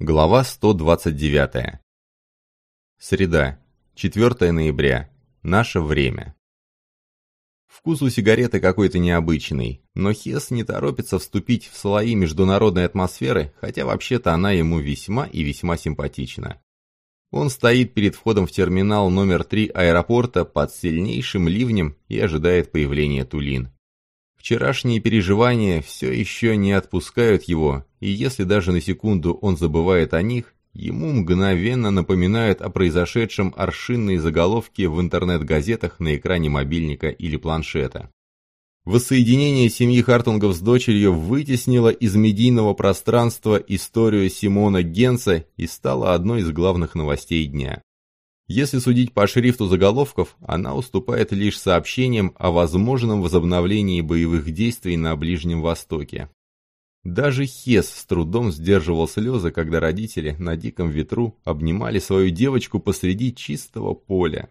Глава 129. Среда, 4 ноября. Наше время. Вкус у сигареты какой-то необычный, но Хес не торопится вступить в слои международной атмосферы, хотя вообще-то она ему весьма и весьма симпатична. Он стоит перед входом в терминал номер 3 аэропорта под сильнейшим ливнем и ожидает появления Тулин. Вчерашние переживания все еще не отпускают его, и если даже на секунду он забывает о них, ему мгновенно напоминают о произошедшем аршинные заголовки в интернет-газетах на экране мобильника или планшета. Воссоединение семьи Хартунгов с дочерью вытеснило из медийного пространства историю Симона Генса и стало одной из главных новостей дня. Если судить по шрифту заголовков, она уступает лишь сообщениям о возможном возобновлении боевых действий на Ближнем Востоке. Даже Хес с трудом сдерживал слезы, когда родители на диком ветру обнимали свою девочку посреди чистого поля.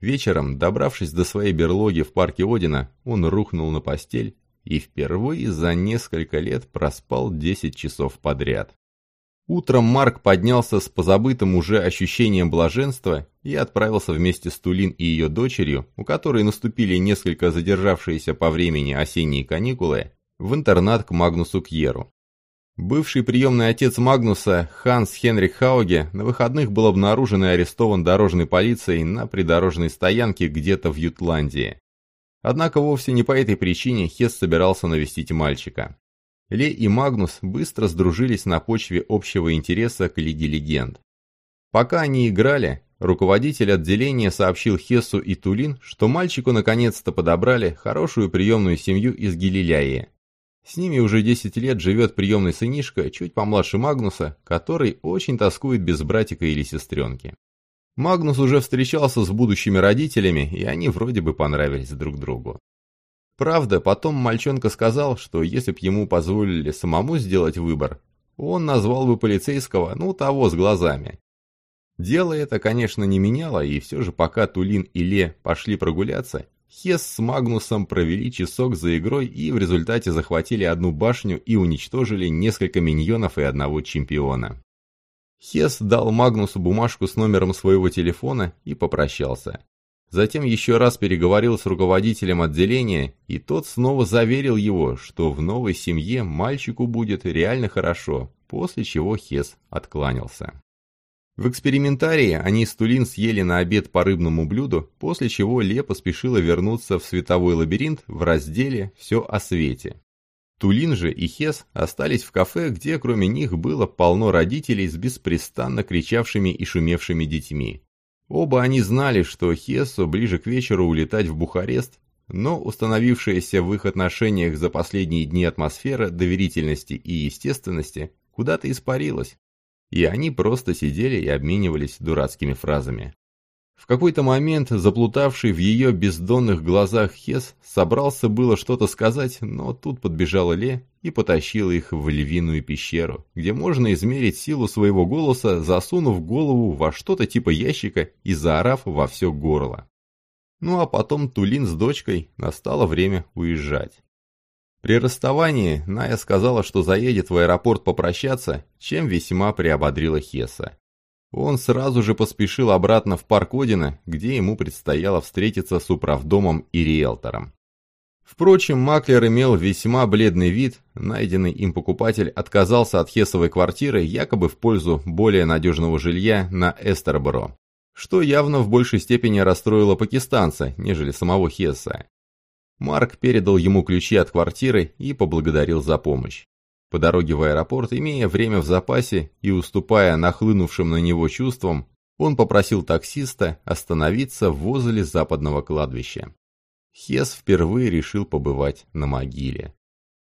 Вечером, добравшись до своей берлоги в парке Одина, он рухнул на постель и впервые за несколько лет проспал 10 часов подряд. Утром Марк поднялся с позабытым уже ощущением блаженства и отправился вместе с Тулин и ее дочерью, у которой наступили несколько задержавшиеся по времени осенние каникулы, в интернат к Магнусу Кьеру. Бывший приемный отец Магнуса, Ханс Хенрих Хауге, на выходных был обнаружен и арестован дорожной полицией на придорожной стоянке где-то в Ютландии. Однако вовсе не по этой причине Хес собирался навестить мальчика. Ле и Магнус быстро сдружились на почве общего интереса к Лиге Легенд. Пока они играли, руководитель отделения сообщил Хессу и Тулин, что мальчику наконец-то подобрали хорошую приемную семью из Гилиляи. С ними уже 10 лет живет приемный сынишка, чуть помладше Магнуса, который очень тоскует без братика или сестренки. Магнус уже встречался с будущими родителями, и они вроде бы понравились друг другу. Правда, потом мальчонка сказал, что если б ему позволили самому сделать выбор, он назвал бы полицейского, ну, того с глазами. Дело это, конечно, не меняло, и все же пока Тулин и Ле пошли прогуляться, Хес с Магнусом провели часок за игрой и в результате захватили одну башню и уничтожили несколько миньонов и одного чемпиона. Хес дал Магнусу бумажку с номером своего телефона и попрощался. Затем еще раз переговорил с руководителем отделения, и тот снова заверил его, что в новой семье мальчику будет реально хорошо, после чего Хес откланялся. В экспериментарии они с Тулин съели на обед по рыбному блюду, после чего Ле поспешила вернуться в световой лабиринт в разделе «Все о свете». Тулин же и Хес остались в кафе, где кроме них было полно родителей с беспрестанно кричавшими и шумевшими детьми. Оба они знали, что Хессу ближе к вечеру улетать в Бухарест, но установившаяся в их отношениях за последние дни атмосфера доверительности и естественности куда-то испарилась, и они просто сидели и обменивались дурацкими фразами. В какой-то момент заплутавший в ее бездонных глазах Хес собрался было что-то сказать, но тут подбежала Ле и потащила их в львиную пещеру, где можно измерить силу своего голоса, засунув голову во что-то типа ящика и заорав во все горло. Ну а потом Тулин с дочкой настало время уезжать. При расставании Ная сказала, что заедет в аэропорт попрощаться, чем весьма приободрила Хеса. Он сразу же поспешил обратно в парк Одина, где ему предстояло встретиться с управдомом и риэлтором. Впрочем, маклер имел весьма бледный вид, найденный им покупатель отказался от Хесовой квартиры якобы в пользу более надежного жилья на Эстерборо, что явно в большей степени расстроило пакистанца, нежели самого Хесса. Марк передал ему ключи от квартиры и поблагодарил за помощь. По дороге в аэропорт, имея время в запасе и уступая нахлынувшим на него чувствам, он попросил таксиста остановиться возле западного кладбища. Хес впервые решил побывать на могиле.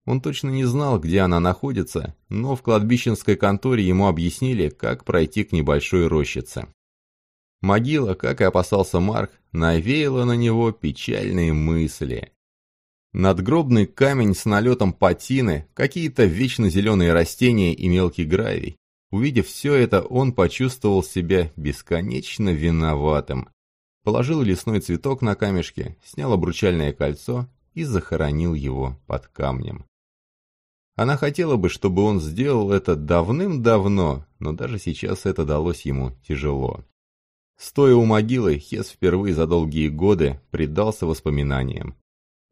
Он точно не знал, где она находится, но в кладбищенской конторе ему объяснили, как пройти к небольшой рощице. Могила, как и опасался Марк, навеяла на него печальные мысли. Надгробный камень с налетом патины, какие-то вечно зеленые растения и мелкий гравий. Увидев все это, он почувствовал себя бесконечно виноватым. Положил лесной цветок на камешке, снял обручальное кольцо и захоронил его под камнем. Она хотела бы, чтобы он сделал это давным-давно, но даже сейчас это далось ему тяжело. Стоя у могилы, Хес впервые за долгие годы предался воспоминаниям.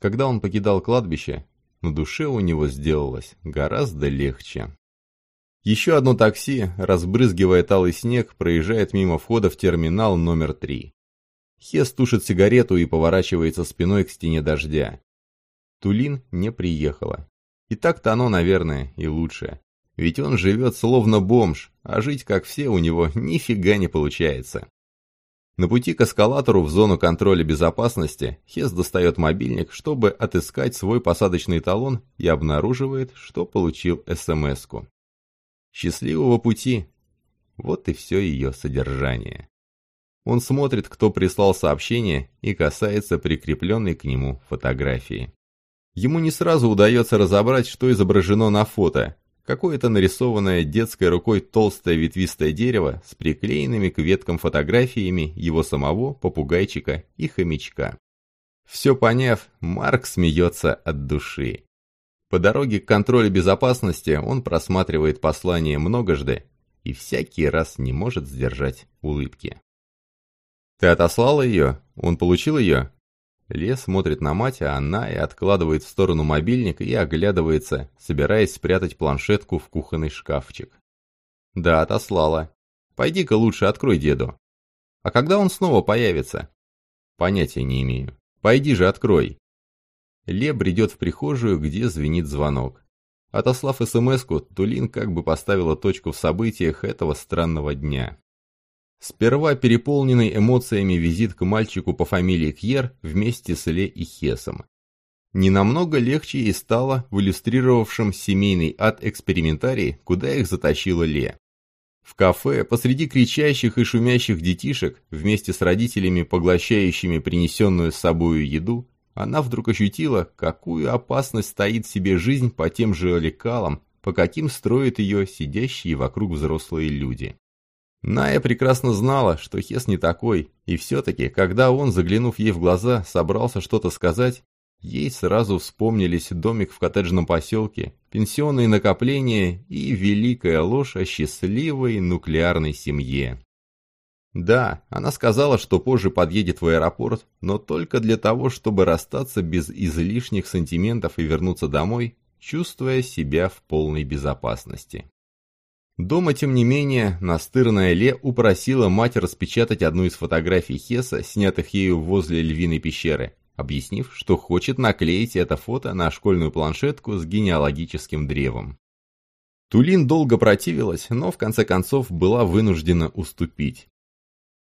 Когда он покидал кладбище, на душе у него сделалось гораздо легче. Еще одно такси, разбрызгивая талый снег, проезжает мимо входа в терминал номер три. Хес тушит сигарету и поворачивается спиной к стене дождя. Тулин не приехала. И так-то оно, наверное, и лучше. Ведь он живет словно бомж, а жить как все у него нифига не получается. На пути к эскалатору в зону контроля безопасности Хес достает мобильник, чтобы отыскать свой посадочный талон и обнаруживает, что получил СМС-ку. Счастливого пути! Вот и все ее содержание. Он смотрит, кто прислал сообщение и касается прикрепленной к нему фотографии. Ему не сразу удается разобрать, что изображено на фото. Какое-то нарисованное детской рукой толстое ветвистое дерево с приклеенными к веткам фотографиями его самого, попугайчика и хомячка. Все поняв, Марк смеется от души. По дороге к контролю безопасности он просматривает послание многожды и всякий раз не может сдержать улыбки. «Ты отослала ее? Он получил ее?» Лес смотрит на мать, а она и откладывает в сторону мобильник и оглядывается, собираясь спрятать планшетку в кухонный шкафчик. «Да, отослала. Пойди-ка лучше открой деду». «А когда он снова появится?» «Понятия не имею. Пойди же открой». Ле бредет в прихожую, где звенит звонок. Отослав СМС-ку, Тулин как бы поставила точку в событиях этого странного дня. Сперва переполненный эмоциями визит к мальчику по фамилии Кьер вместе с Ле и Хесом. Ненамного легче и стало в иллюстрировавшем семейный ад экспериментарии, куда их затащила Ле. В кафе, посреди кричащих и шумящих детишек, вместе с родителями, поглощающими принесенную с собою еду, она вдруг ощутила, какую опасность стоит себе жизнь по тем же лекалам, по каким строят ее сидящие вокруг взрослые люди. Ная прекрасно знала, что Хес не такой, и все-таки, когда он, заглянув ей в глаза, собрался что-то сказать, ей сразу вспомнились домик в коттеджном поселке, пенсионные накопления и великая ложь о счастливой нуклеарной семье. Да, она сказала, что позже подъедет в аэропорт, но только для того, чтобы расстаться без излишних сантиментов и вернуться домой, чувствуя себя в полной безопасности. Дома, тем не менее, настырная Ле упросила мать распечатать одну из фотографий Хеса, снятых ею возле львиной пещеры, объяснив, что хочет наклеить это фото на школьную планшетку с генеалогическим древом. Тулин долго противилась, но в конце концов была вынуждена уступить.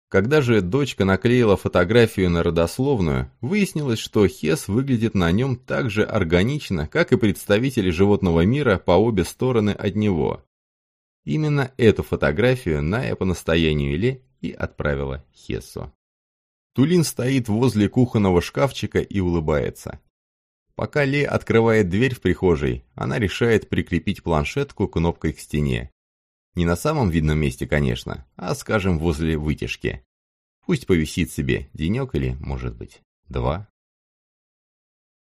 Когда же дочка наклеила фотографию на родословную, выяснилось, что Хес выглядит на нем так же органично, как и представители животного мира по обе стороны от него. Именно эту фотографию Ная по настоянию Ле и отправила Хессу. Тулин стоит возле кухонного шкафчика и улыбается. Пока Ле открывает дверь в прихожей, она решает прикрепить планшетку кнопкой к стене. Не на самом видном месте, конечно, а, скажем, возле вытяжки. Пусть повисит себе денек или, может быть, два.